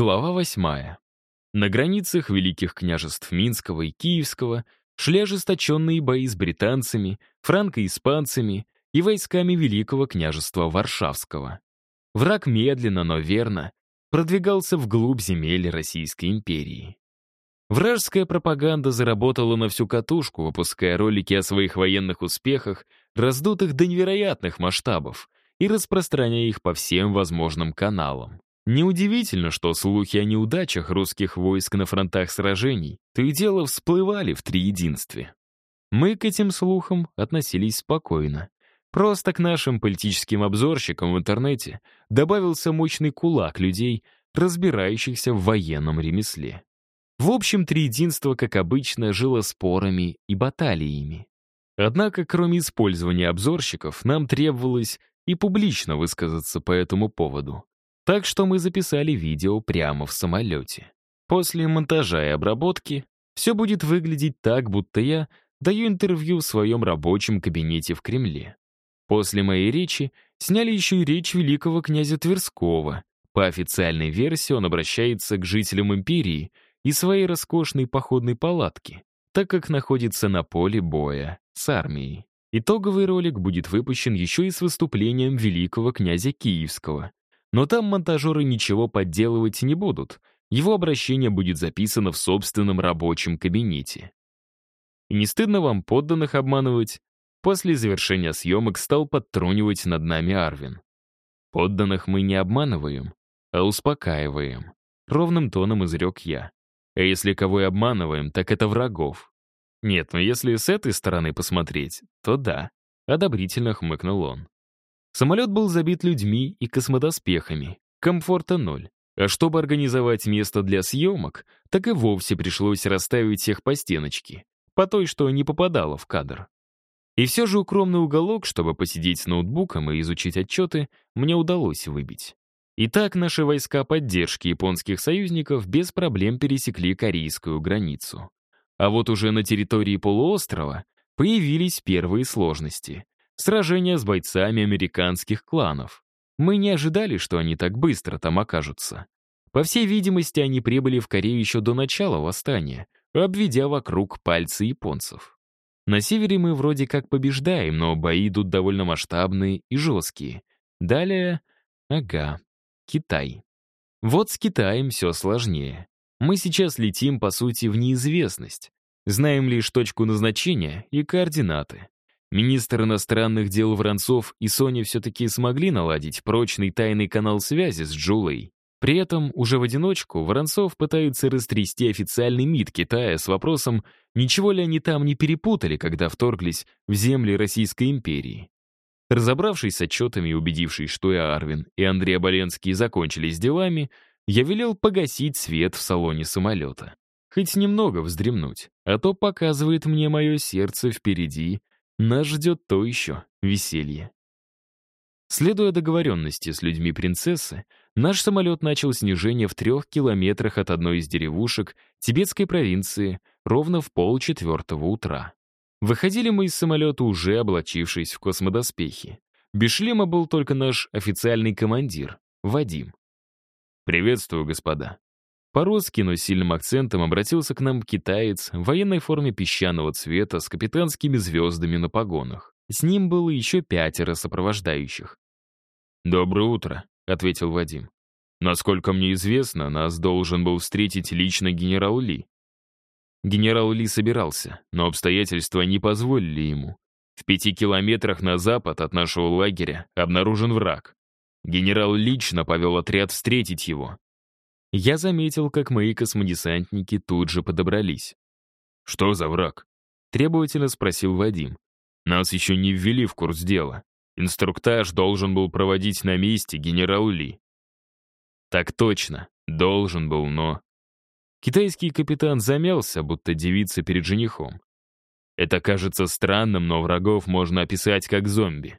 Глава восьмая. На границах великих княжеств Минского и Киевского шли ожесточенные бои с британцами, франко-испанцами и войсками Великого княжества Варшавского. Враг медленно, но верно продвигался вглубь земель Российской империи. Вражеская пропаганда заработала на всю катушку, выпуская ролики о своих военных успехах, раздутых до невероятных масштабов, и распространяя их по всем возможным каналам. Неудивительно, что слухи о неудачах русских войск на фронтах сражений то и дело всплывали в триединстве. Мы к этим слухам относились спокойно. Просто к нашим политическим обзорщикам в интернете добавился мощный кулак людей, разбирающихся в военном ремесле. В общем, триединство, как обычно, жило спорами и баталиями. Однако, кроме использования обзорщиков, нам требовалось и публично высказаться по этому поводу. Так что мы записали видео прямо в самолете. После монтажа и обработки все будет выглядеть так, будто я даю интервью в своем рабочем кабинете в Кремле. После моей речи сняли еще и речь великого князя Тверского. По официальной версии он обращается к жителям империи и своей роскошной походной палатки, так как находится на поле боя с армией. Итоговый ролик будет выпущен еще и с выступлением великого князя Киевского, но там монтажеры ничего подделывать не будут. Его обращение будет записано в собственном рабочем кабинете. И не стыдно вам подданных обманывать? После завершения съемок стал подтрунивать над нами Арвин. Подданных мы не обманываем, а успокаиваем. Ровным тоном изрек я. А если кого и обманываем, так это врагов. Нет, но если с этой стороны посмотреть, то да. Одобрительно хмыкнул он. Самолет был забит людьми и космодоспехами. Комфорта ноль. А чтобы организовать место для съемок, так и вовсе пришлось расставить всех по стеночке, по той, что не попадало в кадр. И все же укромный уголок, чтобы посидеть с ноутбуком и изучить отчеты, мне удалось выбить. Итак, наши войска поддержки японских союзников без проблем пересекли корейскую границу. А вот уже на территории полуострова появились первые сложности сражения с бойцами американских кланов. Мы не ожидали, что они так быстро там окажутся. По всей видимости, они прибыли в Корею еще до начала восстания, обведя вокруг пальцы японцев. На севере мы вроде как побеждаем, но бои идут довольно масштабные и жесткие. Далее, ага, Китай. Вот с Китаем все сложнее. Мы сейчас летим, по сути, в неизвестность. Знаем лишь точку назначения и координаты. Министр иностранных дел Воронцов и Соня все-таки смогли наладить прочный тайный канал связи с Джулой. При этом уже в одиночку Воронцов пытается растрясти официальный МИД Китая с вопросом, ничего ли они там не перепутали, когда вторглись в земли Российской империи. Разобравшись с отчетами и убедившись, что и Арвин, и Андрей Оболенский закончили с делами, я велел погасить свет в салоне самолета. Хоть немного вздремнуть, а то показывает мне мое сердце впереди нас ждет то еще веселье. Следуя договоренности с людьми принцессы, наш самолет начал снижение в трех километрах от одной из деревушек тибетской провинции ровно в полчетвертого утра. Выходили мы из самолета, уже облачившись в космодоспехи. Без шлема был только наш официальный командир, Вадим. «Приветствую, господа», по-русски, но сильным акцентом обратился к нам китаец в военной форме песчаного цвета с капитанскими звездами на погонах. С ним было еще пятеро сопровождающих. «Доброе утро», — ответил Вадим. «Насколько мне известно, нас должен был встретить лично генерал Ли». Генерал Ли собирался, но обстоятельства не позволили ему. В пяти километрах на запад от нашего лагеря обнаружен враг. Генерал лично повел отряд встретить его, я заметил, как мои космодесантники тут же подобрались. «Что за враг?» — требовательно спросил Вадим. «Нас еще не ввели в курс дела. Инструктаж должен был проводить на месте генерал Ли». «Так точно, должен был, но...» Китайский капитан замялся, будто девица перед женихом. Это кажется странным, но врагов можно описать как зомби.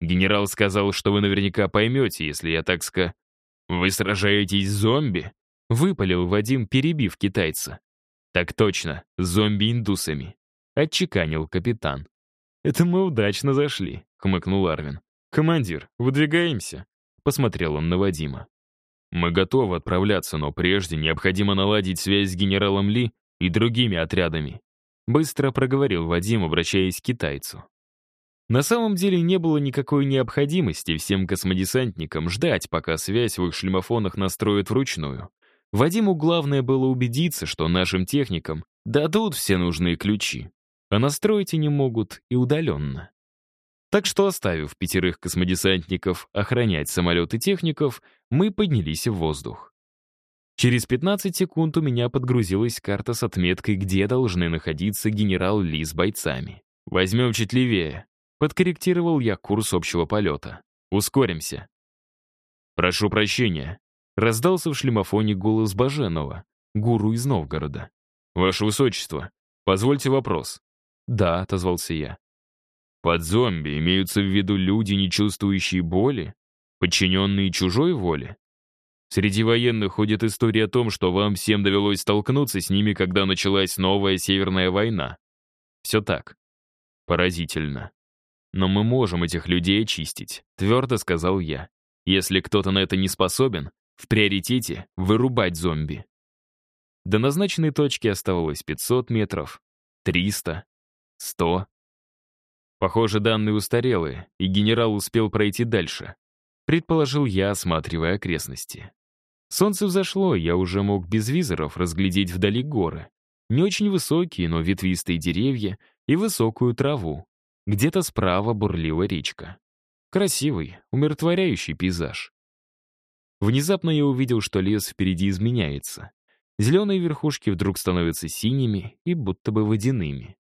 Генерал сказал, что вы наверняка поймете, если я так ска... «Вы сражаетесь с зомби?» — выпалил Вадим, перебив китайца. «Так точно, зомби-индусами», — отчеканил капитан. «Это мы удачно зашли», — хмыкнул Арвин. «Командир, выдвигаемся?» — посмотрел он на Вадима. Мы готовы отправляться, но прежде необходимо наладить связь с генералом Ли и другими отрядами. Быстро проговорил Вадим, обращаясь к китайцу. На самом деле не было никакой необходимости всем космодесантникам ждать, пока связь в их шлемофонах настроят вручную. Вадиму главное было убедиться, что нашим техникам дадут все нужные ключи, а настроить они могут и удаленно. Так что, оставив пятерых космодесантников охранять самолеты техников, мы поднялись в воздух. Через 15 секунд у меня подгрузилась карта с отметкой, где должны находиться генерал Ли с бойцами. «Возьмем чуть левее», Подкорректировал я курс общего полета. Ускоримся. «Прошу прощения», — раздался в шлемофоне голос Баженова, гуру из Новгорода. «Ваше Высочество, позвольте вопрос». «Да», — отозвался я. «Под зомби имеются в виду люди, не чувствующие боли, подчиненные чужой воле?» Среди военных ходит история о том, что вам всем довелось столкнуться с ними, когда началась новая Северная война. Все так. Поразительно. Но мы можем этих людей очистить, твердо сказал я. Если кто-то на это не способен, в приоритете вырубать зомби. До назначенной точки оставалось 500 метров, 300, 100. Похоже, данные устарелые, и генерал успел пройти дальше. Предположил я, осматривая окрестности. Солнце взошло, я уже мог без визоров разглядеть вдали горы. Не очень высокие, но ветвистые деревья и высокую траву. Где-то справа бурлила речка. Красивый, умиротворяющий пейзаж. Внезапно я увидел, что лес впереди изменяется. Зеленые верхушки вдруг становятся синими и будто бы водяными.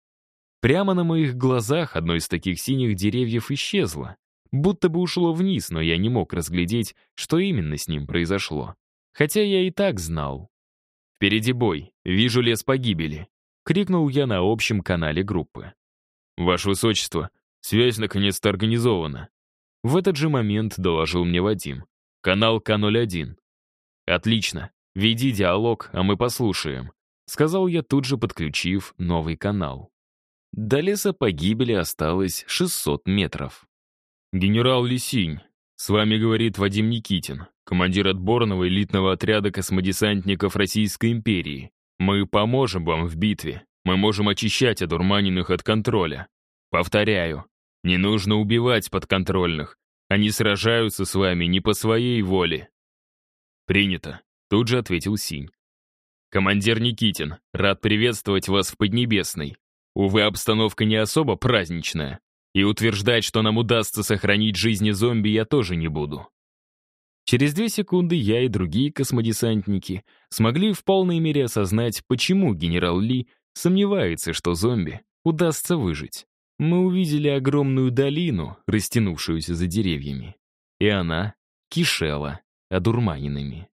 Прямо на моих глазах одно из таких синих деревьев исчезло, будто бы ушло вниз, но я не мог разглядеть, что именно с ним произошло. Хотя я и так знал. «Впереди бой, вижу лес погибели», — крикнул я на общем канале группы. «Ваше Высочество, связь наконец-то организована». В этот же момент доложил мне Вадим. «Канал К-01». «Отлично. Веди диалог, а мы послушаем», сказал я, тут же подключив новый канал. До леса погибели осталось 600 метров. «Генерал Лисинь, с вами говорит Вадим Никитин, командир отборного элитного отряда космодесантников Российской империи. Мы поможем вам в битве. Мы можем очищать одурманенных от контроля. Повторяю, не нужно убивать подконтрольных. Они сражаются с вами не по своей воле. Принято, тут же ответил Синь. Командир Никитин, рад приветствовать вас в Поднебесной. Увы, обстановка не особо праздничная. И утверждать, что нам удастся сохранить жизни зомби, я тоже не буду. Через две секунды я и другие космодесантники смогли в полной мере осознать, почему генерал Ли сомневается, что зомби удастся выжить. Мы увидели огромную долину, растянувшуюся за деревьями. И она кишела одурманенными.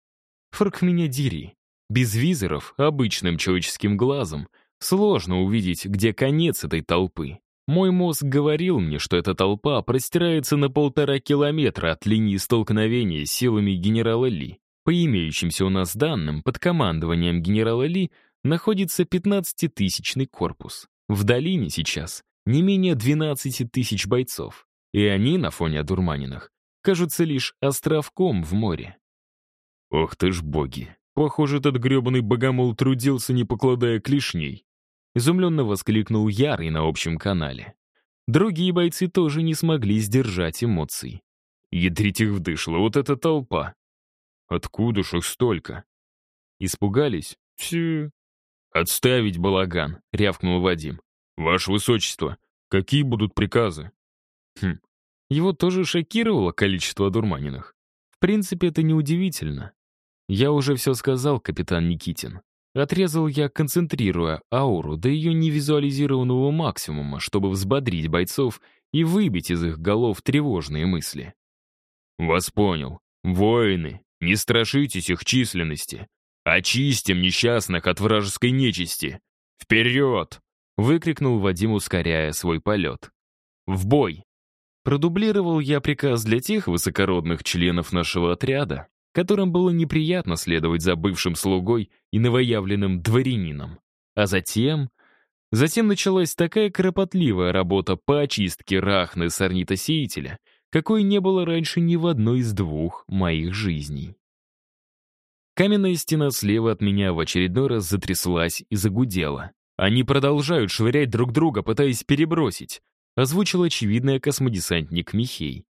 Фрк меня дери. Без визоров, обычным человеческим глазом, сложно увидеть, где конец этой толпы. Мой мозг говорил мне, что эта толпа простирается на полтора километра от линии столкновения силами генерала Ли. По имеющимся у нас данным, под командованием генерала Ли находится 15-тысячный корпус. В долине сейчас не менее 12 тысяч бойцов, и они, на фоне одурманенных, кажутся лишь островком в море. Ох ты ж боги! Похоже, этот гребаный богомол трудился, не покладая клешней. Изумленно воскликнул Ярый на общем канале. Другие бойцы тоже не смогли сдержать эмоций. Ядрить их вдышло, вот эта толпа. Откуда ж их столько? Испугались? Тю, «Отставить балаган», — рявкнул Вадим. «Ваше Высочество, какие будут приказы?» Хм, его тоже шокировало количество одурманенных. В принципе, это неудивительно. Я уже все сказал, капитан Никитин. Отрезал я, концентрируя ауру до ее невизуализированного максимума, чтобы взбодрить бойцов и выбить из их голов тревожные мысли. «Вас понял. Воины, не страшитесь их численности. «Очистим несчастных от вражеской нечисти! Вперед!» — выкрикнул Вадим, ускоряя свой полет. «В бой!» Продублировал я приказ для тех высокородных членов нашего отряда, которым было неприятно следовать за бывшим слугой и новоявленным дворянином. А затем... Затем началась такая кропотливая работа по очистке рахны сорнитосеятеля, какой не было раньше ни в одной из двух моих жизней. Каменная стена слева от меня в очередной раз затряслась и загудела. Они продолжают швырять друг друга, пытаясь перебросить, озвучил очевидный космодесантник Михей.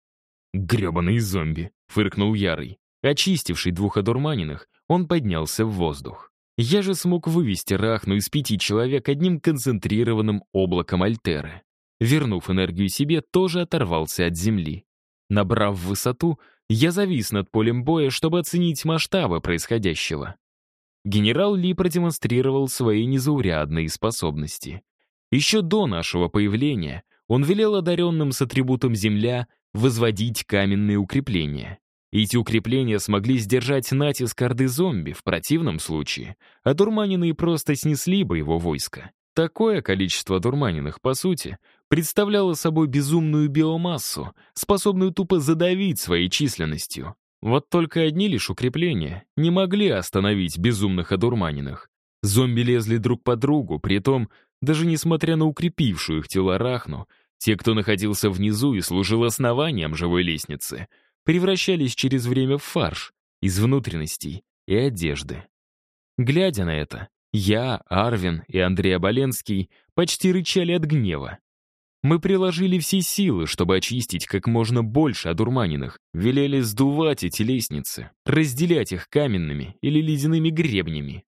«Гребаные зомби!» — фыркнул Ярый. Очистивший двух одурманенных, он поднялся в воздух. Я же смог вывести Рахну из пяти человек одним концентрированным облаком Альтеры. Вернув энергию себе, тоже оторвался от земли. Набрав высоту, я завис над полем боя, чтобы оценить масштабы происходящего. Генерал Ли продемонстрировал свои незаурядные способности. Еще до нашего появления он велел одаренным с атрибутом Земля возводить каменные укрепления. Эти укрепления смогли сдержать натиск орды зомби, в противном случае одурманенные просто снесли бы его войско. Такое количество одурманенных, по сути, представляло собой безумную биомассу, способную тупо задавить своей численностью. Вот только одни лишь укрепления не могли остановить безумных одурманенных. Зомби лезли друг по другу, при том, даже несмотря на укрепившую их тела Рахну, те, кто находился внизу и служил основанием живой лестницы — превращались через время в фарш из внутренностей и одежды. Глядя на это, я, Арвин и Андрей Оболенский почти рычали от гнева. Мы приложили все силы, чтобы очистить как можно больше одурманенных, велели сдувать эти лестницы, разделять их каменными или ледяными гребнями.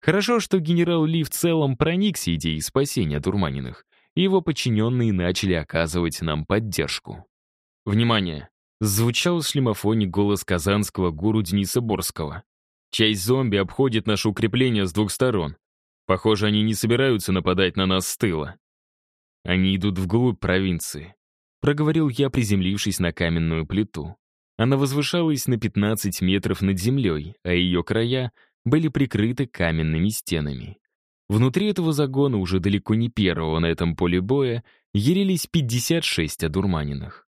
Хорошо, что генерал Ли в целом проникся идеей спасения одурманенных, и его подчиненные начали оказывать нам поддержку. Внимание! Звучал в шлемофоне голос казанского гуру Дениса Борского. Часть зомби обходит наше укрепление с двух сторон. Похоже, они не собираются нападать на нас с тыла. Они идут вглубь провинции. Проговорил я, приземлившись на каменную плиту. Она возвышалась на 15 метров над землей, а ее края были прикрыты каменными стенами. Внутри этого загона, уже далеко не первого на этом поле боя, ярились 56 одурманенных.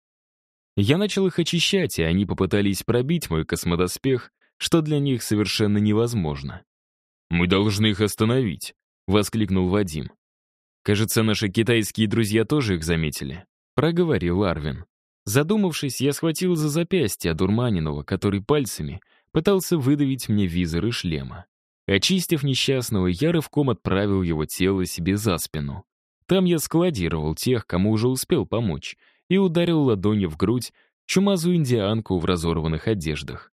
Я начал их очищать, и они попытались пробить мой космодоспех, что для них совершенно невозможно. «Мы должны их остановить», — воскликнул Вадим. «Кажется, наши китайские друзья тоже их заметили», — проговорил Арвин. Задумавшись, я схватил за запястье одурманенного, который пальцами пытался выдавить мне визоры шлема. Очистив несчастного, я рывком отправил его тело себе за спину. Там я складировал тех, кому уже успел помочь — и ударил ладонью в грудь чумазую индианку в разорванных одеждах.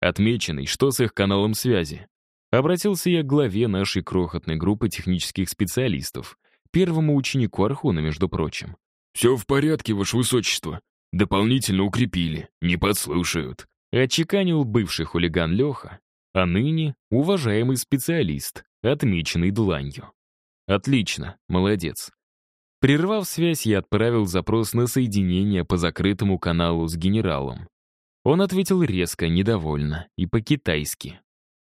Отмеченный, что с их каналом связи. Обратился я к главе нашей крохотной группы технических специалистов, первому ученику Архуна, между прочим. «Все в порядке, Ваше Высочество. Дополнительно укрепили, не подслушают». Отчеканил бывший хулиган Леха, а ныне уважаемый специалист, отмеченный дланью. Отлично, молодец. Прервав связь, я отправил запрос на соединение по закрытому каналу с генералом. Он ответил резко, недовольно и по-китайски.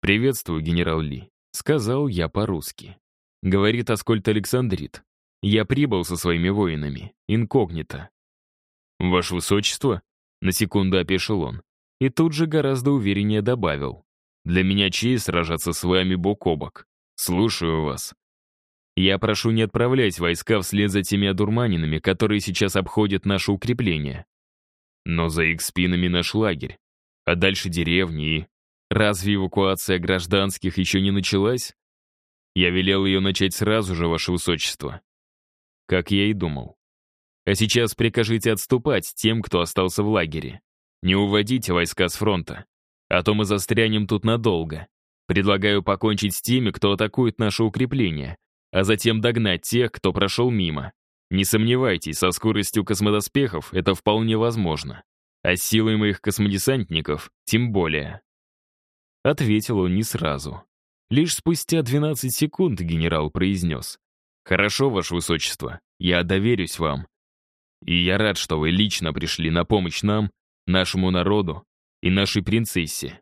«Приветствую, генерал Ли», — сказал я по-русски. Говорит Аскольд Александрит. «Я прибыл со своими воинами, инкогнито». «Ваше высочество?» — на секунду опешил он. И тут же гораздо увереннее добавил. «Для меня честь сражаться с вами бок о бок. Слушаю вас». Я прошу не отправлять войска вслед за теми одурманинами, которые сейчас обходят наше укрепление. Но за их спинами наш лагерь. А дальше деревни и... Разве эвакуация гражданских еще не началась? Я велел ее начать сразу же, ваше высочество. Как я и думал. А сейчас прикажите отступать тем, кто остался в лагере. Не уводите войска с фронта. А то мы застрянем тут надолго. Предлагаю покончить с теми, кто атакует наше укрепление, а затем догнать тех, кто прошел мимо. Не сомневайтесь, со скоростью космодоспехов это вполне возможно. А с силой моих космодесантников тем более. Ответил он не сразу. Лишь спустя 12 секунд генерал произнес. «Хорошо, Ваше Высочество, я доверюсь вам. И я рад, что вы лично пришли на помощь нам, нашему народу и нашей принцессе.